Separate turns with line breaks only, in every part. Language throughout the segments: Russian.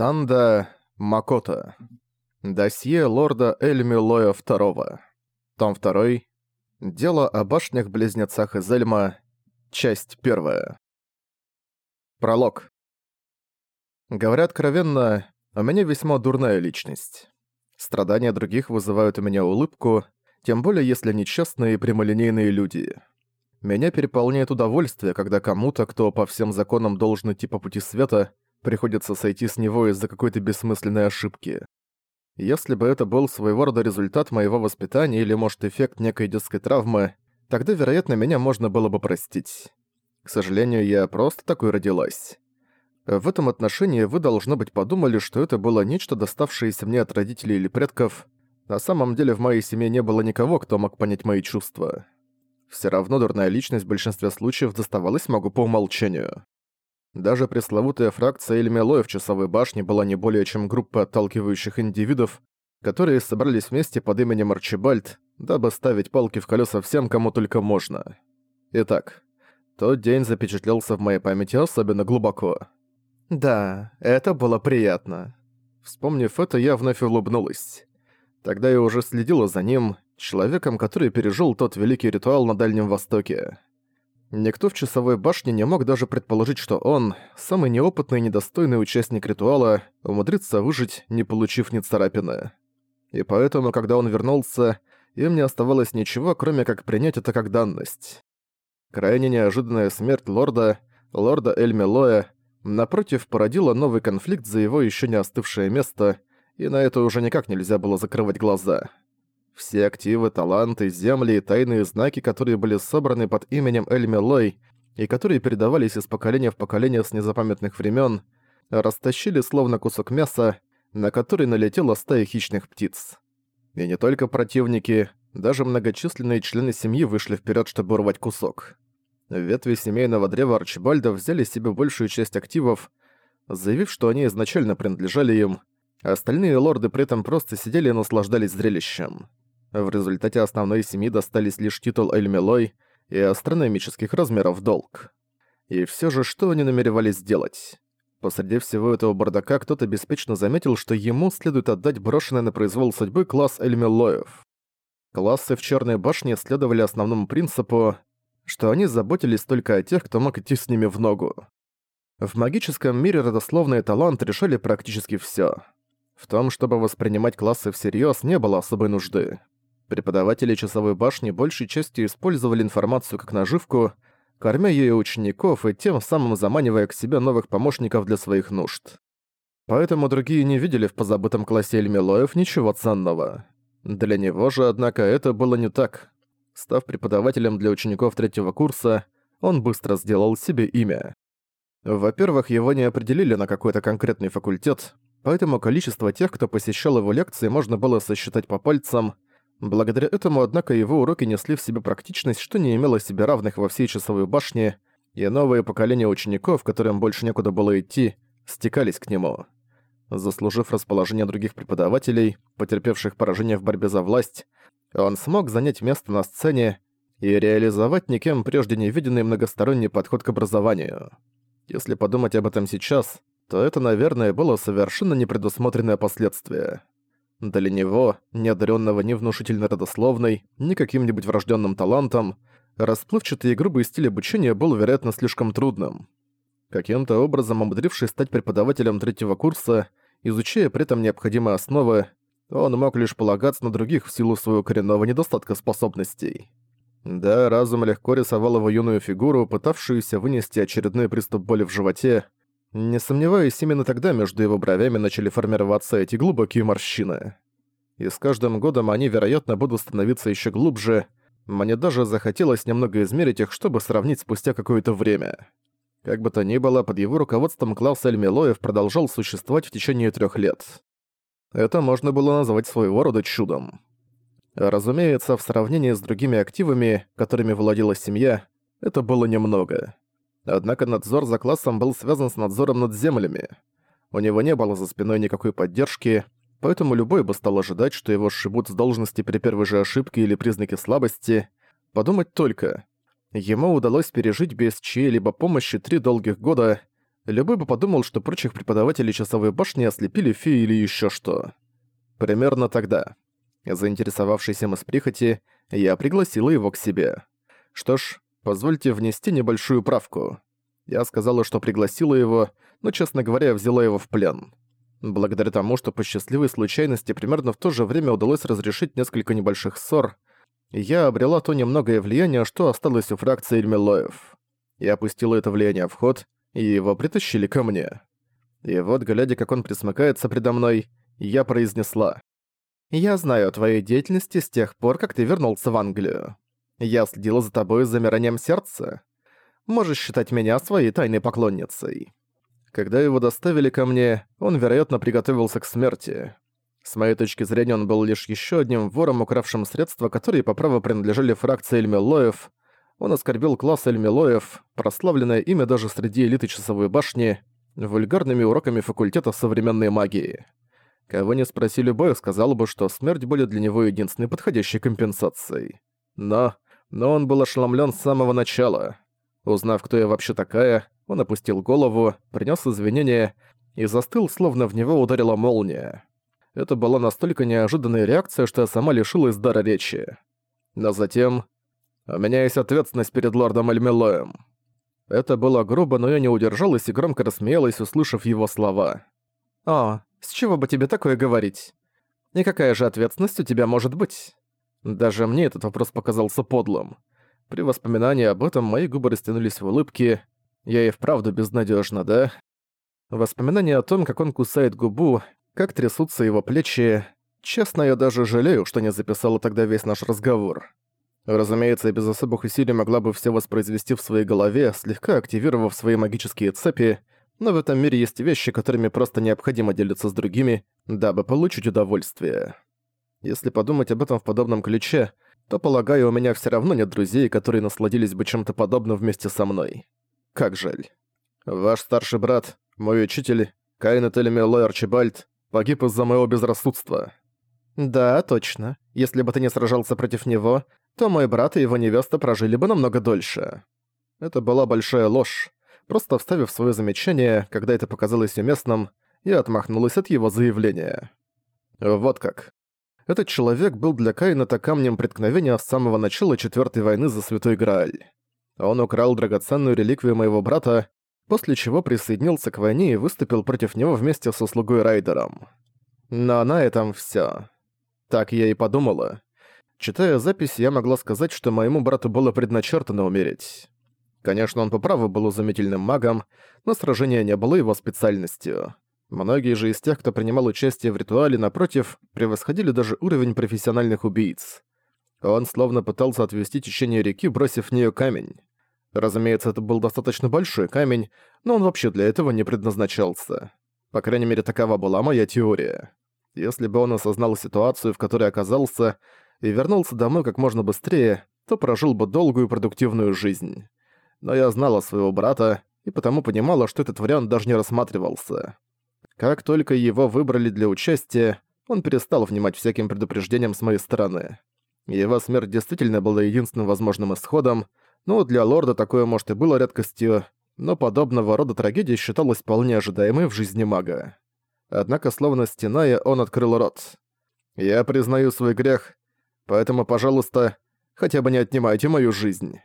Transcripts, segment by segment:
Санда Макото. Досье лорда Эльми Лоя II. Том 2. Дело о башнях-близнецах из Эльма. Часть 1. Пролог. Говоря откровенно, у меня весьма дурная личность. Страдания других вызывают у меня улыбку, тем более если они честные и прямолинейные люди. Меня переполняет удовольствие, когда кому-то, кто по всем законам должен идти по пути света, приходится сойти с него из-за какой-то бессмысленной ошибки. Если бы это был своего рода результат моего воспитания или, может, эффект некой детской травмы, тогда, вероятно, меня можно было бы простить. К сожалению, я просто такой родилась. В этом отношении вы, должно быть, подумали, что это было нечто, доставшееся мне от родителей или предков. На самом деле в моей семье не было никого, кто мог понять мои чувства. Все равно дурная личность в большинстве случаев доставалась могу по умолчанию. Даже пресловутая фракция Эльмелоя в Часовой башне была не более чем группа отталкивающих индивидов, которые собрались вместе под именем Арчибальд, дабы ставить палки в колеса всем, кому только можно. Итак, тот день запечатлелся в моей памяти особенно глубоко. Да, это было приятно. Вспомнив это, я вновь улыбнулась. Тогда я уже следила за ним, человеком, который пережил тот великий ритуал на Дальнем Востоке. Никто в часовой башне не мог даже предположить, что он, самый неопытный и недостойный участник ритуала, умудрится выжить, не получив ни царапины. И поэтому, когда он вернулся, им не оставалось ничего, кроме как принять это как данность. Крайне неожиданная смерть лорда, лорда Эльмелоя, напротив, породила новый конфликт за его еще не остывшее место, и на это уже никак нельзя было закрывать глаза. Все активы, таланты, земли и тайные знаки, которые были собраны под именем Эльмелой и которые передавались из поколения в поколение с незапамятных времен, растащили словно кусок мяса, на который налетела стая хищных птиц. И не только противники, даже многочисленные члены семьи вышли вперед, чтобы урвать кусок. Ветви семейного древа Арчибальда взяли себе большую часть активов, заявив, что они изначально принадлежали им, а остальные лорды при этом просто сидели и наслаждались зрелищем. В результате основной семьи достались лишь титул Эльмелой и астрономических размеров долг. И все же, что они намеревались сделать? Посреди всего этого бардака кто-то беспечно заметил, что ему следует отдать брошенный на произвол судьбы класс Эльмелоев. Классы в Черной башне следовали основному принципу, что они заботились только о тех, кто мог идти с ними в ногу. В магическом мире родословные таланты решали практически все. В том, чтобы воспринимать классы всерьез, не было особой нужды. Преподаватели часовой башни большей частью использовали информацию как наживку, кормя ее учеников и тем самым заманивая к себе новых помощников для своих нужд. Поэтому другие не видели в позабытом классе Эльмилоев ничего ценного. Для него же, однако, это было не так. Став преподавателем для учеников третьего курса, он быстро сделал себе имя. Во-первых, его не определили на какой-то конкретный факультет, поэтому количество тех, кто посещал его лекции, можно было сосчитать по пальцам – Благодаря этому, однако, его уроки несли в себе практичность, что не имело себе равных во всей часовой башне, и новые поколения учеников, которым больше некуда было идти, стекались к нему. Заслужив расположение других преподавателей, потерпевших поражение в борьбе за власть, он смог занять место на сцене и реализовать никем прежде не виденный многосторонний подход к образованию. Если подумать об этом сейчас, то это, наверное, было совершенно непредусмотренное последствие. Для него, не ни внушительно родословной, ни каким-нибудь врожденным талантом, расплывчатый и грубый стиль обучения был, вероятно, слишком трудным. Каким-то образом, умудрившись стать преподавателем третьего курса, изучая при этом необходимые основы, он мог лишь полагаться на других в силу своего коренного недостатка способностей. Да, разум легко рисовал его юную фигуру, пытавшуюся вынести очередной приступ боли в животе, не сомневаюсь, именно тогда между его бровями начали формироваться эти глубокие морщины. И с каждым годом они, вероятно, будут становиться еще глубже. Мне даже захотелось немного измерить их, чтобы сравнить спустя какое-то время. Как бы то ни было, под его руководством класс Эльмилоев продолжал существовать в течение трех лет. Это можно было назвать своего рода чудом. Разумеется, в сравнении с другими активами, которыми владела семья, это было немного. Однако надзор за классом был связан с надзором над землями. У него не было за спиной никакой поддержки, поэтому любой бы стал ожидать, что его сшибут с должности при первой же ошибке или признаке слабости. Подумать только. Ему удалось пережить без чьей-либо помощи три долгих года, любой бы подумал, что прочих преподавателей часовой башни ослепили феи или еще что. Примерно тогда. Заинтересовавшись им из прихоти, я пригласила его к себе. Что ж, позвольте внести небольшую правку. Я сказала, что пригласила его, но, честно говоря, взяла его в плен. Благодаря тому, что по счастливой случайности примерно в то же время удалось разрешить несколько небольших ссор, я обрела то немногое влияние, что осталось у фракции Эльмилоев. Я опустила это влияние в ход, и его притащили ко мне. И вот, глядя, как он присмыкается предо мной, я произнесла. «Я знаю о твоей деятельности с тех пор, как ты вернулся в Англию. Я следила за тобой с замиранием сердца. Можешь считать меня своей тайной поклонницей». Когда его доставили ко мне, он, вероятно, приготовился к смерти. С моей точки зрения, он был лишь еще одним вором, укравшим средства, которые по праву принадлежали фракции Эльмилоев. Он оскорбил класс Эльмилоев, прославленное имя даже среди элиты Часовой башни, вульгарными уроками факультета современной магии. Кого не спроси любой, сказал бы, что смерть будет для него единственной подходящей компенсацией. Но... но он был ошеломлен с самого начала. Узнав, кто я вообще такая, он опустил голову, принес извинения и застыл, словно в него ударила молния. Это была настолько неожиданная реакция, что я сама лишилась дара речи. Но затем... «У меня есть ответственность перед лордом Эльмилоем». Это было грубо, но я не удержалась и громко рассмеялась, услышав его слова. «О, с чего бы тебе такое говорить? И какая же ответственность у тебя может быть?» Даже мне этот вопрос показался подлым. При воспоминании об этом мои губы растянулись в улыбке. Я и вправду безнадежна, да? Воспоминания о том, как он кусает губу, как трясутся его плечи... Честно, я даже жалею, что не записала тогда весь наш разговор. Разумеется, я без особых усилий могла бы все воспроизвести в своей голове, слегка активировав свои магические цепи, но в этом мире есть вещи, которыми просто необходимо делиться с другими, дабы получить удовольствие. Если подумать об этом в подобном ключе, то, полагаю, у меня все равно нет друзей, которые насладились бы чем-то подобным вместе со мной. Как жаль. Ваш старший брат, мой учитель, Каин Телемилой Арчибальд, погиб из-за моего безрассудства. Да, точно. Если бы ты не сражался против него, то мой брат и его невеста прожили бы намного дольше. Это была большая ложь. Просто вставив свое замечание, когда это показалось уместным, я отмахнулась от его заявления. Вот как. Этот человек был для Каина-то камнем преткновения с самого начала Четвёртой войны за Святой Грааль. Он украл драгоценную реликвию моего брата, после чего присоединился к войне и выступил против него вместе со слугой Райдером. Но на этом всё. Так я и подумала. Читая запись, я могла сказать, что моему брату было предначертано умереть. Конечно, он по праву был изумительным магом, но сражение не было его специальностью. Многие же из тех, кто принимал участие в ритуале, напротив, превосходили даже уровень профессиональных убийц. Он словно пытался отвести течение реки, бросив в неё камень. Разумеется, это был достаточно большой камень, но он вообще для этого не предназначался. По крайней мере, такова была моя теория. Если бы он осознал ситуацию, в которой оказался, и вернулся домой как можно быстрее, то прожил бы долгую продуктивную жизнь. Но я знала своего брата, и потому понимала, что этот вариант даже не рассматривался. Как только его выбрали для участия, он перестал внимать всяким предупреждениям с моей стороны. Его смерть действительно была единственным возможным исходом, ну, для лорда такое, может, и было редкостью, но подобного рода трагедия считалась вполне ожидаемой в жизни мага. Однако, словно стеная, он открыл рот. «Я признаю свой грех, поэтому, пожалуйста, хотя бы не отнимайте мою жизнь».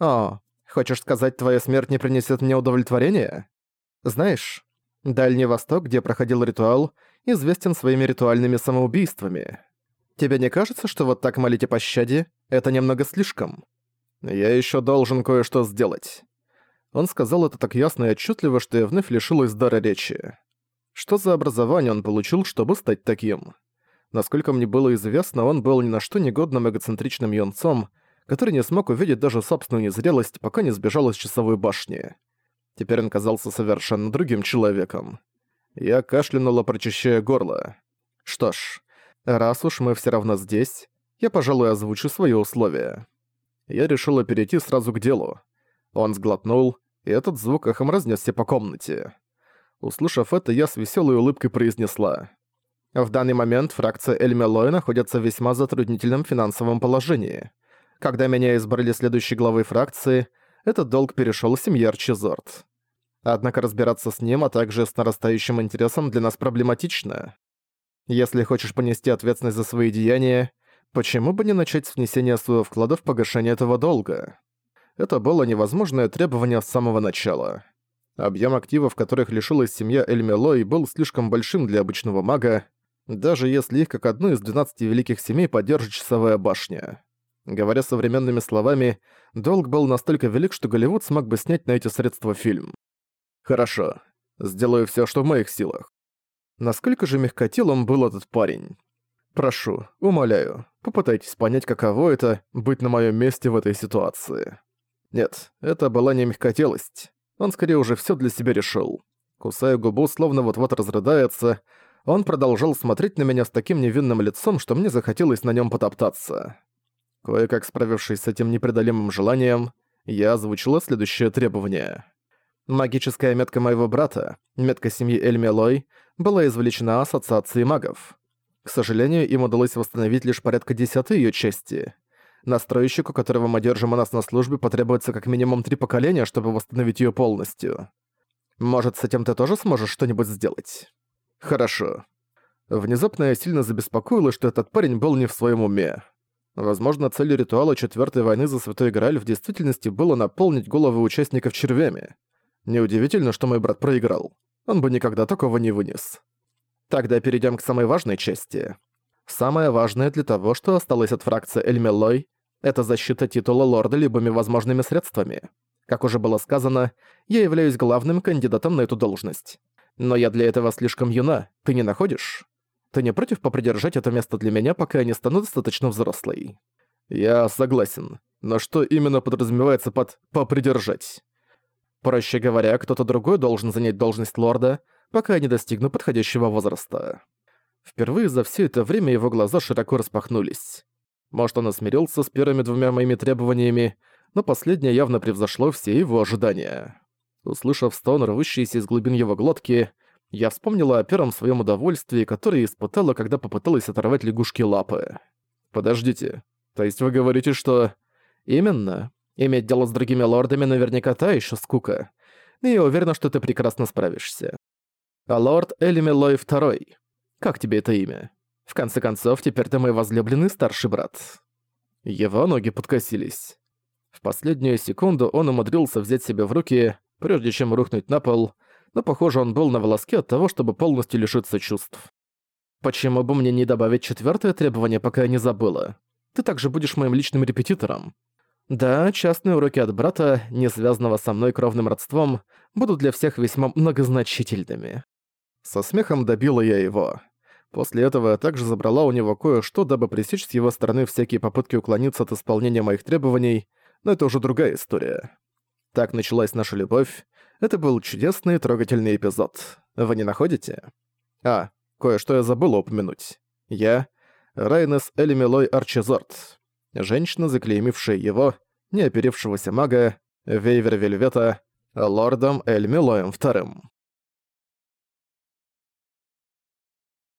«О, хочешь сказать, твоя смерть не принесет мне удовлетворения? Знаешь, Дальний Восток, где проходил ритуал, известен своими ритуальными самоубийствами. Тебе не кажется, что вот так молить о пощаде — это немного слишком? Я еще должен кое-что сделать. Он сказал это так ясно и отчетливо, что я вновь лишилась дара речи. Что за образование он получил, чтобы стать таким? Насколько мне было известно, он был ни на что негодным эгоцентричным юнцом, который не смог увидеть даже собственную незрелость, пока не сбежал из часовой башни. Теперь он казался совершенно другим человеком. Я кашлянула, прочищая горло. Что ж, раз уж мы все равно здесь, я, пожалуй, озвучу свои условия. Я решила перейти сразу к делу. Он сглотнул, и этот звук эхом разнесся по комнате. Услышав это, я с веселой улыбкой произнесла. В данный момент фракция Эльмелой находится в весьма затруднительном финансовом положении. Когда меня избрали следующей главой фракции – этот долг перешел семье Арчизорт. Однако разбираться с ним, а также с нарастающим интересом для нас проблематично. Если хочешь понести ответственность за свои деяния, почему бы не начать с внесения своего вклада в погашение этого долга? Это было невозможное требование с самого начала. Объем активов, которых лишилась семья Эльмелой, был слишком большим для обычного мага, даже если их как одну из 12 великих семей поддержит часовая башня. Говоря современными словами, долг был настолько велик, что Голливуд смог бы снять на эти средства фильм. Хорошо. Сделаю все, что в моих силах. Насколько же мягкотелым был этот парень? Прошу, умоляю, попытайтесь понять, каково это — быть на моем месте в этой ситуации. Нет, это была не мягкотелость. Он скорее уже все для себя решил. Кусая губу, словно вот-вот разрыдается, он продолжал смотреть на меня с таким невинным лицом, что мне захотелось на нем потоптаться. Кое-как справившись с этим непреодолимым желанием, я озвучила следующее требование. Магическая метка моего брата, метка семьи Эльмелой, была извлечена Ассоциацией магов. К сожалению, им удалось восстановить лишь порядка десятой ее части. Настройщику, которого мы держим у нас на службе, потребуется как минимум три поколения, чтобы восстановить ее полностью. Может, с этим ты тоже сможешь что-нибудь сделать? Хорошо. Внезапно я сильно забеспокоилась, что этот парень был не в своем уме. Возможно, целью ритуала Четвертой войны за Святой Грааль в действительности было наполнить головы участников червями. Неудивительно, что мой брат проиграл. Он бы никогда такого не вынес. Тогда перейдем к самой важной части. Самое важное для того, что осталось от фракции Эльмелой, это защита титула лорда любыми возможными средствами. Как уже было сказано, я являюсь главным кандидатом на эту должность. Но я для этого слишком юна, ты не находишь? Ты не против попридержать это место для меня, пока я не стану достаточно взрослой? Я согласен. Но что именно подразумевается под «попридержать»? Проще говоря, кто-то другой должен занять должность лорда, пока я не достигну подходящего возраста. Впервые за все это время его глаза широко распахнулись. Может, он осмирился с первыми двумя моими требованиями, но последнее явно превзошло все его ожидания. Услышав стон, рвущийся из глубин его глотки, я вспомнила о первом своем удовольствии, которое испытала, когда попыталась оторвать лягушке лапы. «Подождите, то есть вы говорите, что...» «Именно. Иметь дело с другими лордами наверняка та еще скука. И я уверена, что ты прекрасно справишься. А лорд Элимелой Второй. Как тебе это имя? В конце концов, теперь ты мой возлюбленный старший брат». Его ноги подкосились. В последнюю секунду он умудрился взять себя в руки, прежде чем рухнуть на пол, но, похоже, он был на волоске от того, чтобы полностью лишиться чувств. «Почему бы мне не добавить четвертое требование, пока я не забыла? Ты также будешь моим личным репетитором. Да, частные уроки от брата, не связанного со мной кровным родством, будут для всех весьма многозначительными». Со смехом добила я его. После этого я также забрала у него кое-что, дабы пресечь с его стороны всякие попытки уклониться от исполнения моих требований, но это уже другая история. Так началась наша любовь, это был чудесный трогательный эпизод. Вы не находите? А, кое-что я забыла упомянуть. Я — Райнес Элемилой Арчизорт. Женщина, заклеймившая его, неоперившегося мага, Вейвер Вельвета, лордом Эльмилоем Вторым.